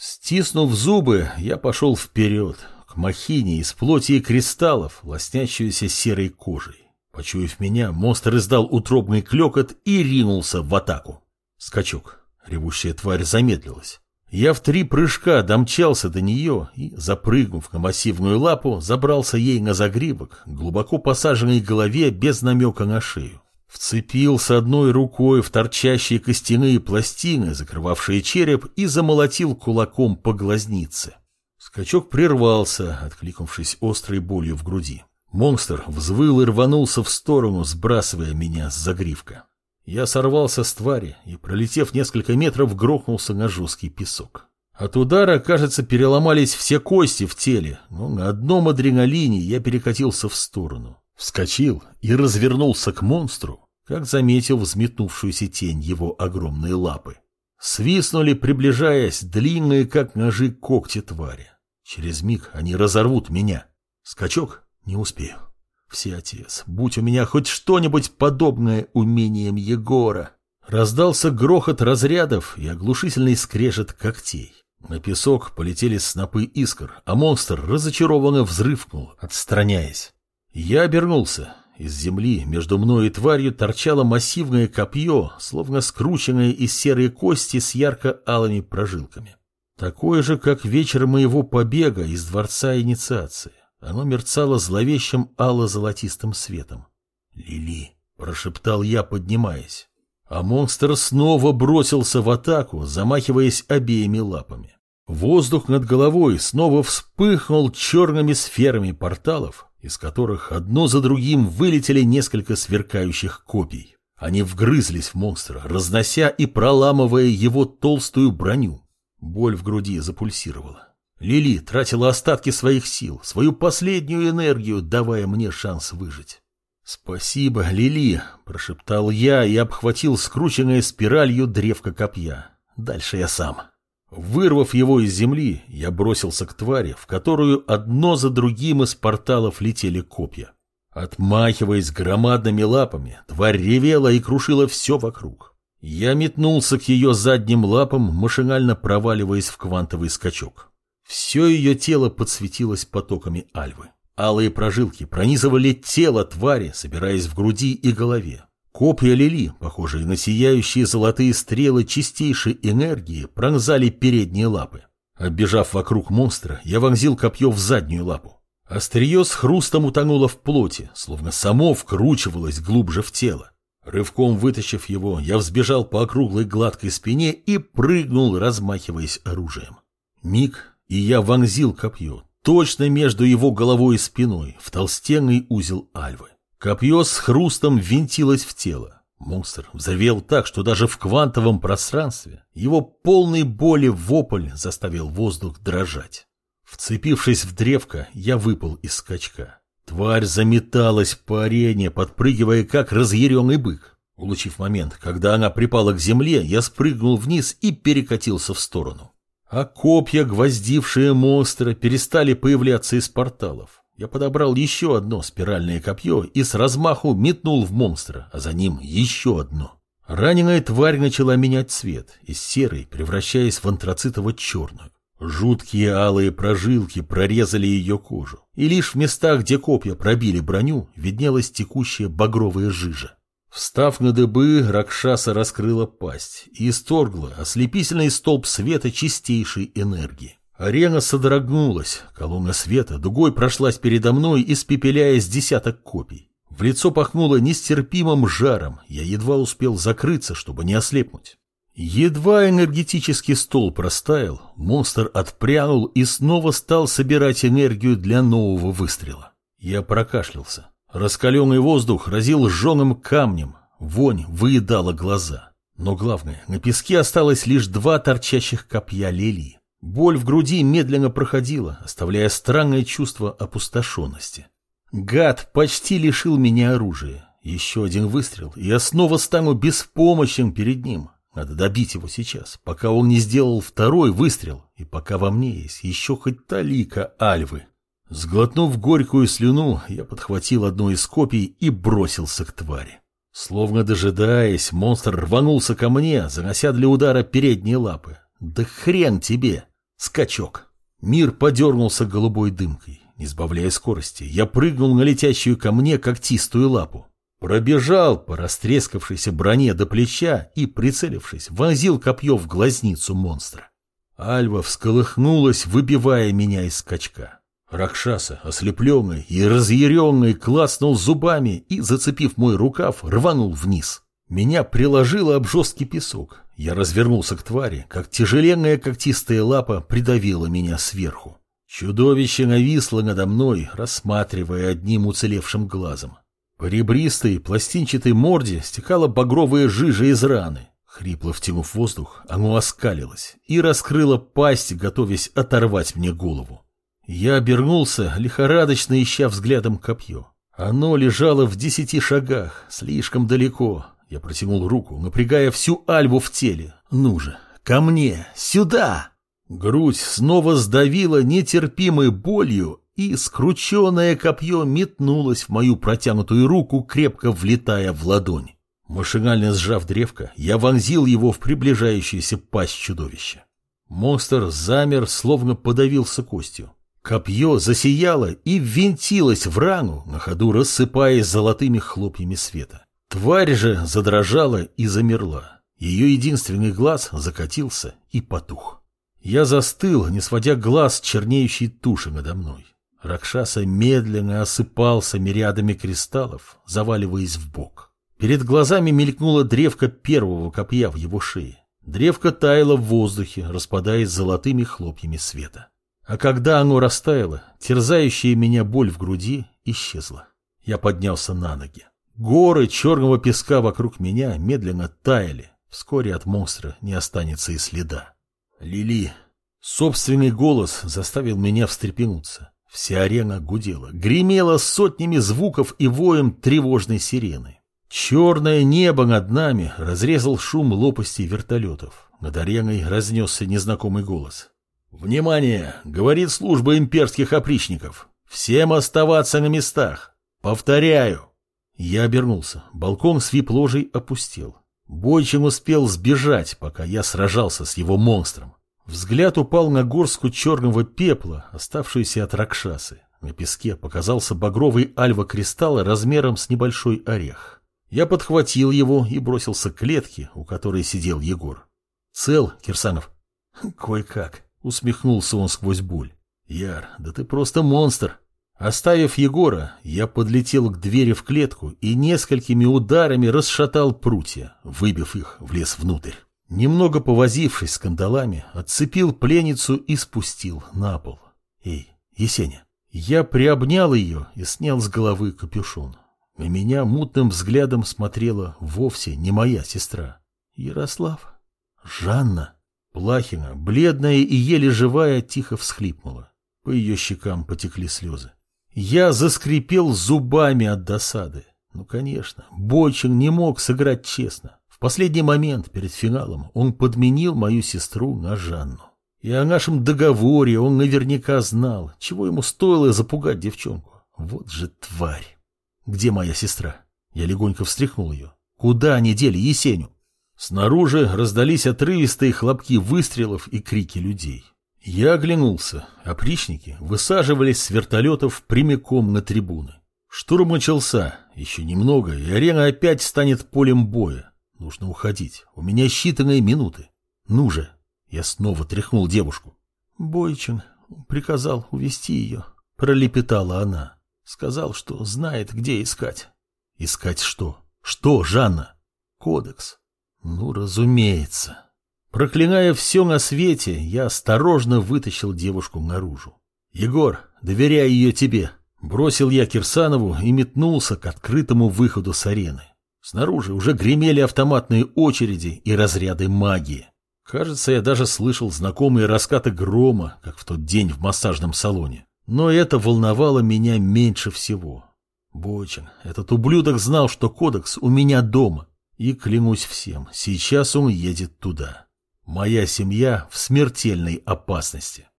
Стиснув зубы, я пошел вперед, к махине из плоти и кристаллов, лоснящуюся серой кожей. Почуяв меня, монстр издал утробный клекот и ринулся в атаку. Скачок. Ревущая тварь замедлилась. Я в три прыжка домчался до нее и, запрыгнув на массивную лапу, забрался ей на загривок, глубоко посаженной голове без намека на шею. Вцепился одной рукой в торчащие костяные пластины, закрывавшие череп, и замолотил кулаком по глазнице. Скачок прервался, откликнувшись острой болью в груди. Монстр взвыл и рванулся в сторону, сбрасывая меня с загривка. Я сорвался с твари и, пролетев несколько метров, грохнулся на жесткий песок. От удара, кажется, переломались все кости в теле, но на одном адреналине я перекатился в сторону. Вскочил и развернулся к монстру, как заметил взметнувшуюся тень его огромные лапы. Свистнули, приближаясь, длинные, как ножи, когти твари. Через миг они разорвут меня. Скачок не успею. Все отец, будь у меня хоть что-нибудь подобное умением Егора. Раздался грохот разрядов и оглушительный скрежет когтей. На песок полетели снопы искр, а монстр разочарованно взрывкнул, отстраняясь. Я обернулся. Из земли между мной и тварью торчало массивное копье, словно скрученное из серой кости с ярко-алыми прожилками. Такое же, как вечер моего побега из дворца инициации. Оно мерцало зловещим ало-золотистым светом. «Лили!» — прошептал я, поднимаясь. А монстр снова бросился в атаку, замахиваясь обеими лапами. Воздух над головой снова вспыхнул черными сферами порталов, из которых одно за другим вылетели несколько сверкающих копий. Они вгрызлись в монстра, разнося и проламывая его толстую броню. Боль в груди запульсировала. Лили тратила остатки своих сил, свою последнюю энергию, давая мне шанс выжить. «Спасибо, Лили», – прошептал я и обхватил скрученное спиралью древко копья. Дальше я сам. Вырвав его из земли, я бросился к твари, в которую одно за другим из порталов летели копья. Отмахиваясь громадными лапами, тварь ревела и крушила все вокруг. Я метнулся к ее задним лапам, машинально проваливаясь в квантовый скачок. Все ее тело подсветилось потоками альвы. Алые прожилки пронизывали тело твари, собираясь в груди и голове. Копья Лили, похожие на сияющие золотые стрелы чистейшей энергии, пронзали передние лапы. Оббежав вокруг монстра, я вонзил копье в заднюю лапу. Острие с хрустом утонуло в плоти, словно само вкручивалось глубже в тело. Рывком вытащив его, я взбежал по округлой гладкой спине и прыгнул, размахиваясь оружием. Миг, и я вонзил копье, точно между его головой и спиной, в толстенный узел альвы. Копье с хрустом винтилось в тело. Монстр взревел так, что даже в квантовом пространстве его полный боли вопль заставил воздух дрожать. Вцепившись в древко, я выпал из скачка. Тварь заметалась по арене, подпрыгивая, как разъяренный бык. Улучив момент, когда она припала к земле, я спрыгнул вниз и перекатился в сторону. А копья, гвоздившие монстра, перестали появляться из порталов. Я подобрал еще одно спиральное копье и с размаху метнул в монстра, а за ним еще одно. Раненая тварь начала менять цвет, из серой превращаясь в антрацитово-черную. Жуткие алые прожилки прорезали ее кожу, и лишь в местах, где копья пробили броню, виднелась текущая багровая жижа. Встав на дыбы, Ракшаса раскрыла пасть и исторгла ослепительный столб света чистейшей энергии. Арена содрогнулась, колонна света дугой прошлась передо мной, испепеляя с десяток копий. В лицо пахнуло нестерпимым жаром, я едва успел закрыться, чтобы не ослепнуть. Едва энергетический столб растаял, монстр отпрянул и снова стал собирать энергию для нового выстрела. Я прокашлялся. Раскаленный воздух разил жженым камнем, вонь выедала глаза. Но главное, на песке осталось лишь два торчащих копья лилии. Боль в груди медленно проходила, оставляя странное чувство опустошенности. Гад почти лишил меня оружия. Еще один выстрел, и я снова стану беспомощен перед ним. Надо добить его сейчас, пока он не сделал второй выстрел, и пока во мне есть еще хоть талика альвы. Сглотнув горькую слюну, я подхватил одну из копий и бросился к твари. Словно дожидаясь, монстр рванулся ко мне, занося для удара передние лапы. «Да хрен тебе!» Скачок. Мир подернулся голубой дымкой. Не сбавляя скорости, я прыгнул на летящую ко мне когтистую лапу. Пробежал по растрескавшейся броне до плеча и, прицелившись, вонзил копье в глазницу монстра. Альва всколыхнулась, выбивая меня из скачка. Ракшаса, ослепленный и разъяренный, класнул зубами и, зацепив мой рукав, рванул вниз. Меня приложило об жесткий песок. Я развернулся к твари, как тяжеленная когтистая лапа придавила меня сверху. Чудовище нависло надо мной, рассматривая одним уцелевшим глазом. По ребристой, пластинчатой морде стекала багровая жижа из раны. Хрипло втянув воздух, оно оскалилось и раскрыло пасть, готовясь оторвать мне голову. Я обернулся, лихорадочно ища взглядом копье. Оно лежало в десяти шагах, слишком далеко. Я протянул руку, напрягая всю альву в теле. «Ну же, ко мне, сюда!» Грудь снова сдавила нетерпимой болью, и скрученное копье метнулось в мою протянутую руку, крепко влетая в ладонь. Машинально сжав древко, я вонзил его в приближающуюся пасть чудовища. Монстр замер, словно подавился костью. Копье засияло и ввинтилось в рану, на ходу рассыпаясь золотыми хлопьями света. Тварь же задрожала и замерла. Ее единственный глаз закатился и потух. Я застыл, не сводя глаз чернеющей туши надо мной. Ракшаса медленно осыпался мириадами кристаллов, заваливаясь в бок. Перед глазами мелькнула древко первого копья в его шее. Древко таяло в воздухе, распадаясь золотыми хлопьями света. А когда оно растаяло, терзающая меня боль в груди исчезла. Я поднялся на ноги. Горы черного песка вокруг меня медленно таяли. Вскоре от монстра не останется и следа. Лили. Собственный голос заставил меня встрепенуться. Вся арена гудела, гремела сотнями звуков и воем тревожной сирены. Черное небо над нами разрезал шум лопастей вертолетов. Над ареной разнесся незнакомый голос. «Внимание!» — говорит служба имперских опричников. «Всем оставаться на местах! Повторяю!» Я обернулся. Балкон с вип-ложей опустел. Бойчин успел сбежать, пока я сражался с его монстром. Взгляд упал на горстку черного пепла, оставшуюся от Ракшасы. На песке показался багровый альва-кристалла размером с небольшой орех. Я подхватил его и бросился к клетке, у которой сидел Егор. «Цел, Кирсанов?» «Кое-как», — усмехнулся он сквозь боль. «Яр, да ты просто монстр!» Оставив Егора, я подлетел к двери в клетку и несколькими ударами расшатал прутья, выбив их, влез внутрь. Немного повозившись с кандалами, отцепил пленницу и спустил на пол. «Эй, Есеня!» Я приобнял ее и снял с головы капюшон. На меня мутным взглядом смотрела вовсе не моя сестра. Ярослав? Жанна? Плахина, бледная и еле живая, тихо всхлипнула. По ее щекам потекли слезы. Я заскрипел зубами от досады. Ну, конечно, Бойчин не мог сыграть честно. В последний момент перед финалом он подменил мою сестру на Жанну. И о нашем договоре он наверняка знал, чего ему стоило запугать девчонку. Вот же тварь. Где моя сестра? Я легонько встряхнул ее. Куда они дели Есеню? Снаружи раздались отрывистые хлопки выстрелов и крики людей. Я оглянулся. Опричники высаживались с вертолетов прямиком на трибуны. Штурм начался. Еще немного, и арена опять станет полем боя. Нужно уходить. У меня считанные минуты. Ну же. Я снова тряхнул девушку. Бойчин приказал увести ее. Пролепетала она. Сказал, что знает, где искать. Искать что? Что, Жанна? Кодекс. Ну, разумеется. Проклиная все на свете, я осторожно вытащил девушку наружу. Егор, доверяя ее тебе. Бросил я Кирсанову и метнулся к открытому выходу с арены. Снаружи уже гремели автоматные очереди и разряды магии. Кажется, я даже слышал знакомые раскаты грома, как в тот день в массажном салоне. Но это волновало меня меньше всего. Бочин, этот ублюдок знал, что кодекс у меня дома. И клянусь всем, сейчас он едет туда. Моя семья в смертельной опасности.